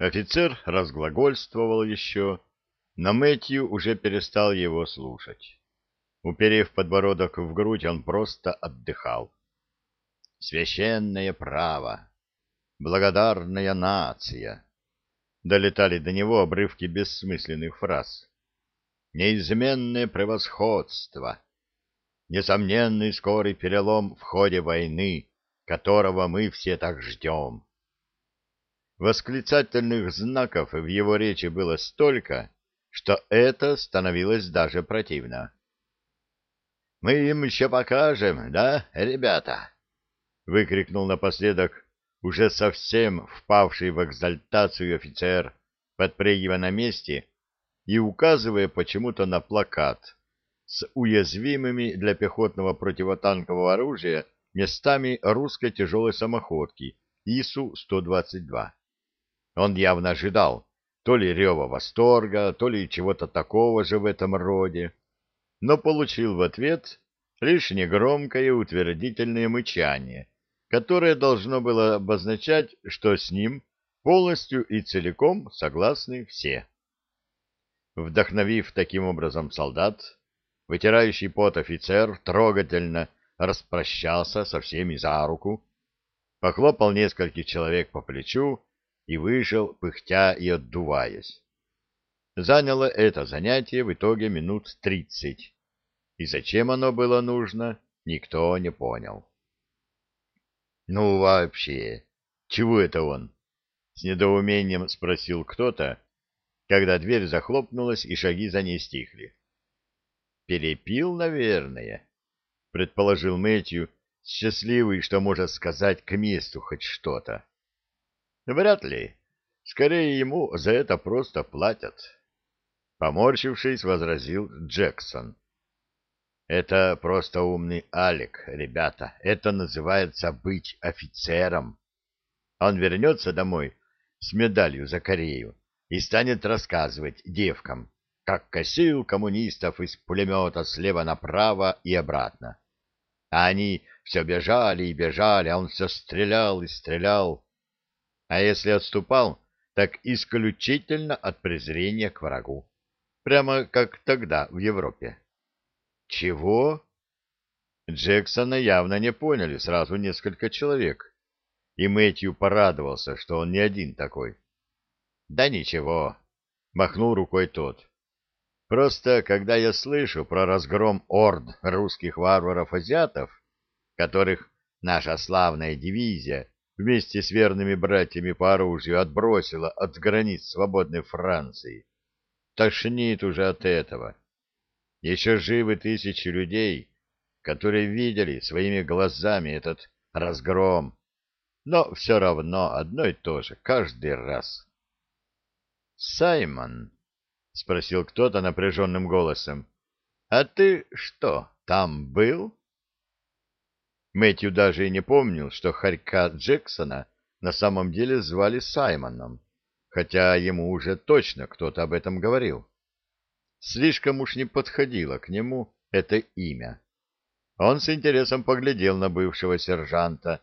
Офицер разглагольствовал еще, но Мэтью уже перестал его слушать. Уперев подбородок в грудь, он просто отдыхал. «Священное право! Благодарная нация!» Долетали до него обрывки бессмысленных фраз. «Неизменное превосходство!» «Несомненный скорый перелом в ходе войны, которого мы все так ждем!» Восклицательных знаков в его речи было столько, что это становилось даже противно. «Мы им еще покажем, да, ребята?» — выкрикнул напоследок уже совсем впавший в экзальтацию офицер, подпрыгивая на месте и указывая почему-то на плакат с уязвимыми для пехотного противотанкового оружия местами русской тяжелой самоходки ИСУ-122. Он явно ожидал то ли рева восторга, то ли чего-то такого же в этом роде, но получил в ответ лишь негромкое утвердительное мычание, которое должно было обозначать, что с ним полностью и целиком согласны все. Вдохновив таким образом солдат, вытирающий пот офицер трогательно распрощался со всеми за руку, похлопал нескольких человек по плечу и вышел, пыхтя и отдуваясь. Заняло это занятие в итоге минут тридцать, и зачем оно было нужно, никто не понял. «Ну вообще, чего это он?» — с недоумением спросил кто-то, когда дверь захлопнулась и шаги за ней стихли. «Перепил, наверное», — предположил Мэтью, счастливый, что может сказать к месту хоть что-то. Вряд ли. Скорее ему за это просто платят. Поморщившись, возразил Джексон. Это просто умный Алик, ребята. Это называется быть офицером. Он вернется домой с медалью за Корею и станет рассказывать девкам, как косил коммунистов из пулемета слева направо и обратно. А они все бежали и бежали, а он все стрелял и стрелял а если отступал, так исключительно от презрения к врагу. Прямо как тогда в Европе. Чего? Джексона явно не поняли сразу несколько человек, и Мэтью порадовался, что он не один такой. Да ничего, махнул рукой тот. Просто, когда я слышу про разгром орд русских варваров-азиатов, которых наша славная дивизия вместе с верными братьями по оружию отбросила от границ свободной Франции. Тошнит уже от этого. Еще живы тысячи людей, которые видели своими глазами этот разгром, но все равно одно и то же каждый раз. «Саймон», — спросил кто-то напряженным голосом, — «а ты что, там был?» Мэтью даже и не помнил, что хорька Джексона на самом деле звали Саймоном, хотя ему уже точно кто-то об этом говорил. Слишком уж не подходило к нему это имя. Он с интересом поглядел на бывшего сержанта,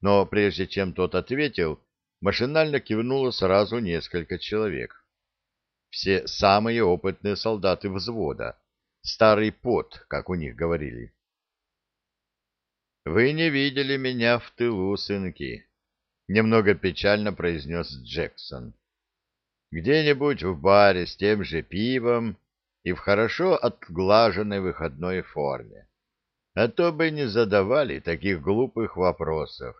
но прежде чем тот ответил, машинально кивнуло сразу несколько человек. Все самые опытные солдаты взвода, старый пот, как у них говорили. «Вы не видели меня в тылу, сынки», — немного печально произнес Джексон. «Где-нибудь в баре с тем же пивом и в хорошо отглаженной выходной форме. А то бы не задавали таких глупых вопросов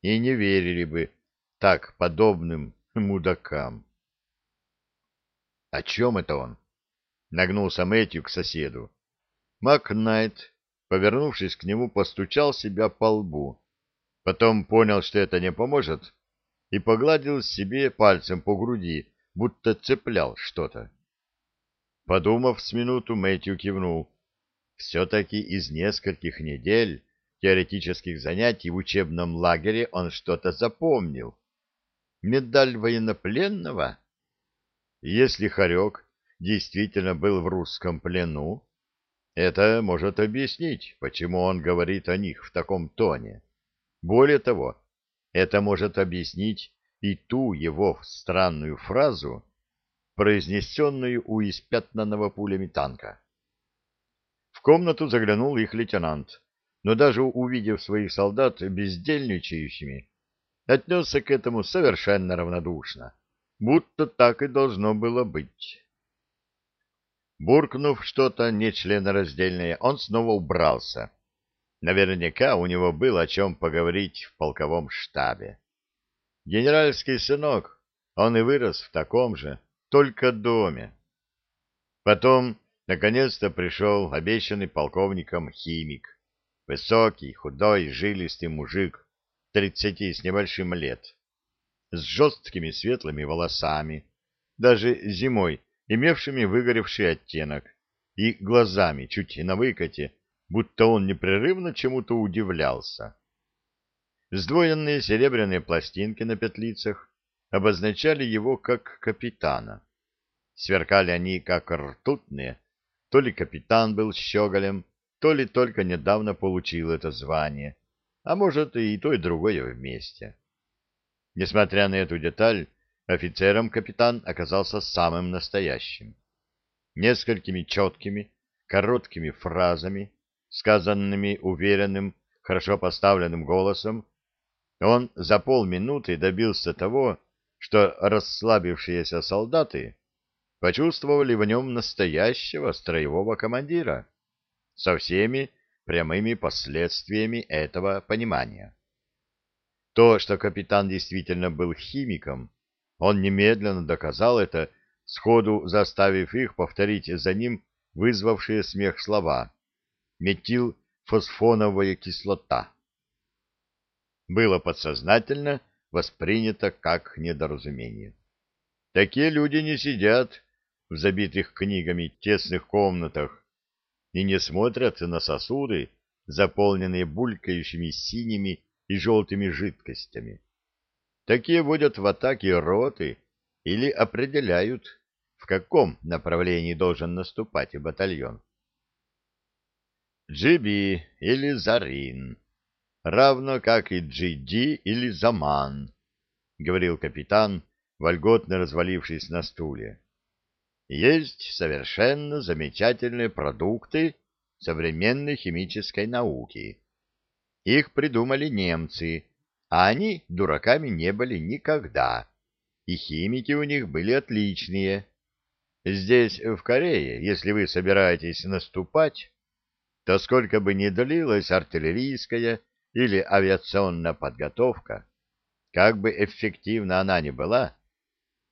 и не верили бы так подобным мудакам». «О чем это он?» — нагнулся Мэтью к соседу. Макнайт повернувшись к нему, постучал себя по лбу. Потом понял, что это не поможет, и погладил себе пальцем по груди, будто цеплял что-то. Подумав с минуту, Мэтью кивнул. Все-таки из нескольких недель теоретических занятий в учебном лагере он что-то запомнил. Медаль военнопленного? Если Харек действительно был в русском плену, это может объяснить, почему он говорит о них в таком тоне. Более того, это может объяснить и ту его странную фразу, произнесенную у испятнанного пулями танка. В комнату заглянул их лейтенант, но даже увидев своих солдат бездельничающими, отнесся к этому совершенно равнодушно, будто так и должно было быть. Буркнув что-то нечленораздельное, он снова убрался. Наверняка у него было о чем поговорить в полковом штабе. Генеральский сынок, он и вырос в таком же, только доме. Потом, наконец-то, пришел обещанный полковником химик. Высокий, худой, жилистый мужик, тридцати с небольшим лет, с жесткими светлыми волосами, даже зимой имевшими выгоревший оттенок, и глазами чуть на выкате, будто он непрерывно чему-то удивлялся. Сдвоенные серебряные пластинки на петлицах обозначали его как капитана. Сверкали они как ртутные, то ли капитан был щеголем, то ли только недавно получил это звание, а может и то, и другое вместе. Несмотря на эту деталь, офицером капитан оказался самым настоящим. Несколькими четкими, короткими фразами, сказанными уверенным, хорошо поставленным голосом, он за полминуты добился того, что расслабившиеся солдаты почувствовали в нем настоящего строевого командира со всеми прямыми последствиями этого понимания. То, что капитан действительно был химиком, он немедленно доказал это, сходу заставив их повторить за ним вызвавшие смех слова «метилфосфоновая кислота» было подсознательно воспринято как недоразумение. Такие люди не сидят в забитых книгами тесных комнатах и не смотрят на сосуды, заполненные булькающими синими и желтыми жидкостями. Такие водят в атаке роты или определяют, в каком направлении должен наступать батальон. Джиби или Зарин равно как и Джиди или Заман, — говорил капитан, вольготно развалившись на стуле. Есть совершенно замечательные продукты современной химической науки. Их придумали немцы, а они дураками не были никогда, и химики у них были отличные. Здесь, в Корее, если вы собираетесь наступать, то сколько бы ни длилась артиллерийская или авиационная подготовка, как бы эффективна она ни была,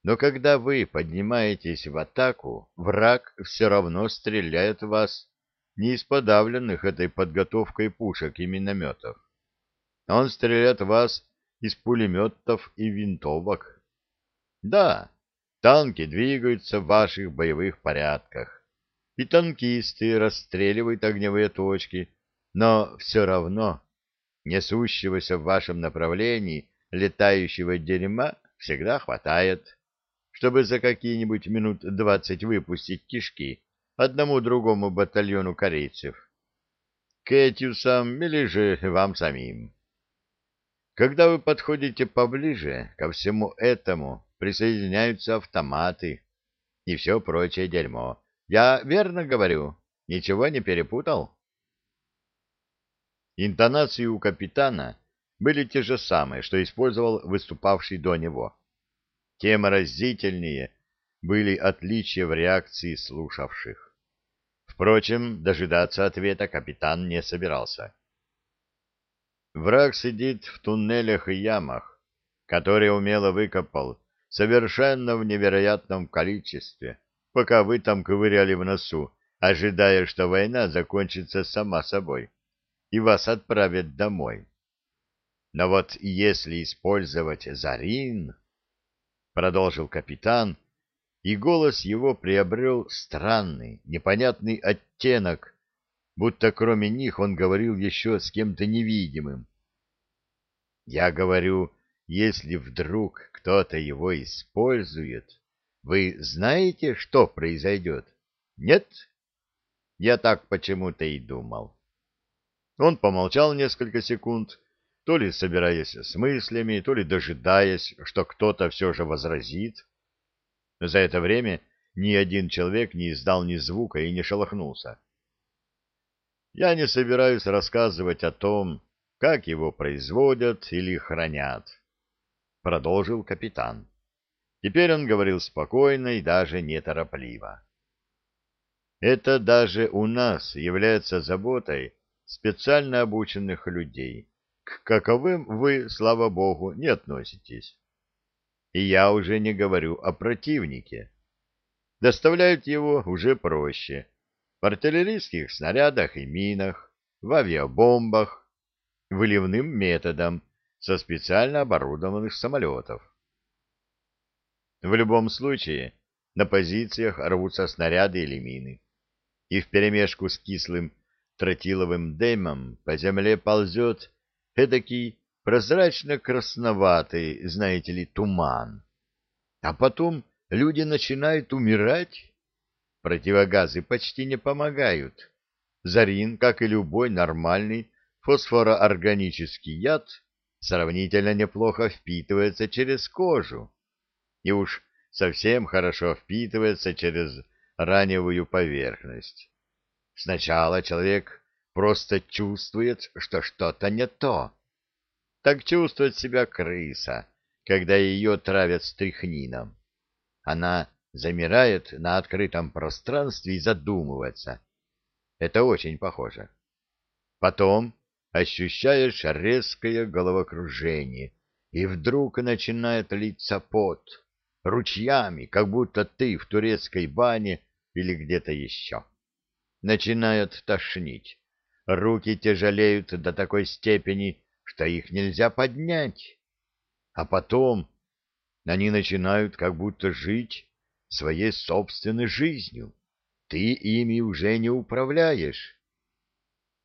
но когда вы поднимаетесь в атаку, враг все равно стреляет в вас не из подавленных этой подготовкой пушек и минометов. Он стреляет в вас из пулеметов и винтовок. Да, танки двигаются в ваших боевых порядках, и танкисты расстреливают огневые точки, но все равно несущегося в вашем направлении летающего дерьма всегда хватает, чтобы за какие-нибудь минут двадцать выпустить кишки одному другому батальону корейцев. Кэтьюсам или же вам самим. Когда вы подходите поближе ко всему этому, присоединяются автоматы и все прочее дерьмо. Я верно говорю? Ничего не перепутал? Интонации у капитана были те же самые, что использовал выступавший до него. Тем разительнее были отличия в реакции слушавших. Впрочем, дожидаться ответа капитан не собирался. Враг сидит в туннелях и ямах, которые умело выкопал совершенно в невероятном количестве, пока вы там ковыряли в носу, ожидая, что война закончится сама собой и вас отправят домой. Но вот если использовать Зарин, продолжил капитан, и голос его приобрел странный, непонятный оттенок, будто кроме них он говорил еще с кем-то невидимым. Я говорю, если вдруг кто-то его использует, вы знаете, что произойдет? Нет? Я так почему-то и думал. Он помолчал несколько секунд, то ли собираясь с мыслями, то ли дожидаясь, что кто-то все же возразит. За это время ни один человек не издал ни звука и не шелохнулся. Я не собираюсь рассказывать о том, как его производят или хранят, — продолжил капитан. Теперь он говорил спокойно и даже неторопливо. Это даже у нас является заботой специально обученных людей, к каковым вы, слава богу, не относитесь. И я уже не говорю о противнике. Доставляют его уже проще. В артиллерийских снарядах и минах, в авиабомбах, выливным методом со специально оборудованных самолетов. В любом случае, на позициях рвутся снаряды или мины, и вперемешку с кислым тротиловым дымом по земле ползет эдакий прозрачно-красноватый, знаете ли, туман. А потом люди начинают умирать. Противогазы почти не помогают. Зарин, как и любой нормальный фосфороорганический яд, сравнительно неплохо впитывается через кожу. И уж совсем хорошо впитывается через раневую поверхность. Сначала человек просто чувствует, что что-то не то. Так чувствует себя крыса, когда ее травят стрихнином. Она замирает на открытом пространстве и задумывается. Это очень похоже. Потом ощущаешь резкое головокружение, и вдруг начинает литься пот, ручьями, как будто ты в турецкой бане или где-то еще начинает тошнить. Руки тяжелеют до такой степени, что их нельзя поднять. А потом они начинают как будто жить своей собственной жизнью. Ты ими уже не управляешь.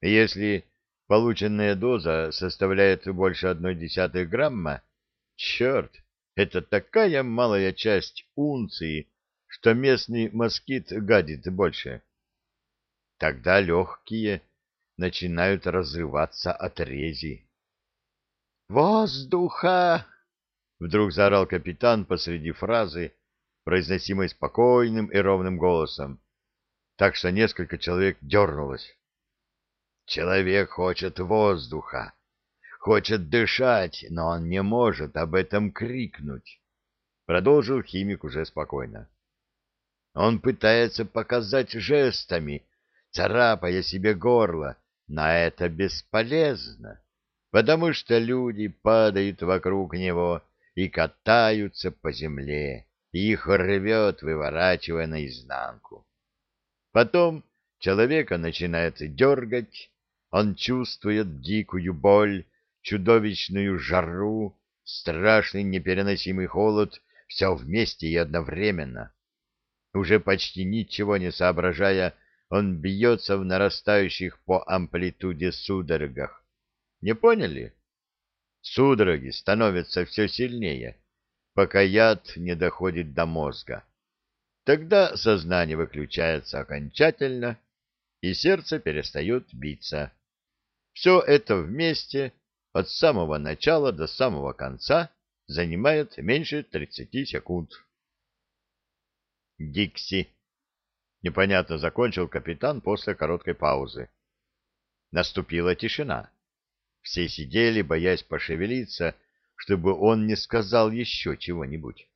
Если полученная доза составляет больше одной десятой грамма, черт, это такая малая часть унции, что местный москит гадит больше. Тогда легкие начинают разрываться от рези. «Воздуха!» — вдруг заорал капитан посреди фразы, произносимой спокойным и ровным голосом, так что несколько человек дернулось. «Человек хочет воздуха, хочет дышать, но он не может об этом крикнуть», — продолжил химик уже спокойно. «Он пытается показать жестами, царапая себе горло, но это бесполезно, потому что люди падают вокруг него и катаются по земле, их рвет, выворачивая наизнанку. Потом человека начинает дергать, он чувствует дикую боль, чудовищную жару, страшный непереносимый холод, все вместе и одновременно. Уже почти ничего не соображая, он бьется в нарастающих по амплитуде судорогах. Не поняли? Судороги становятся все сильнее, пока яд не доходит до мозга. Тогда сознание выключается окончательно, и сердце перестает биться. Все это вместе, от самого начала до самого конца, занимает меньше 30 секунд. Дикси Непонятно закончил капитан после короткой паузы. Наступила тишина. Все сидели, боясь пошевелиться, чтобы он не сказал еще чего-нибудь.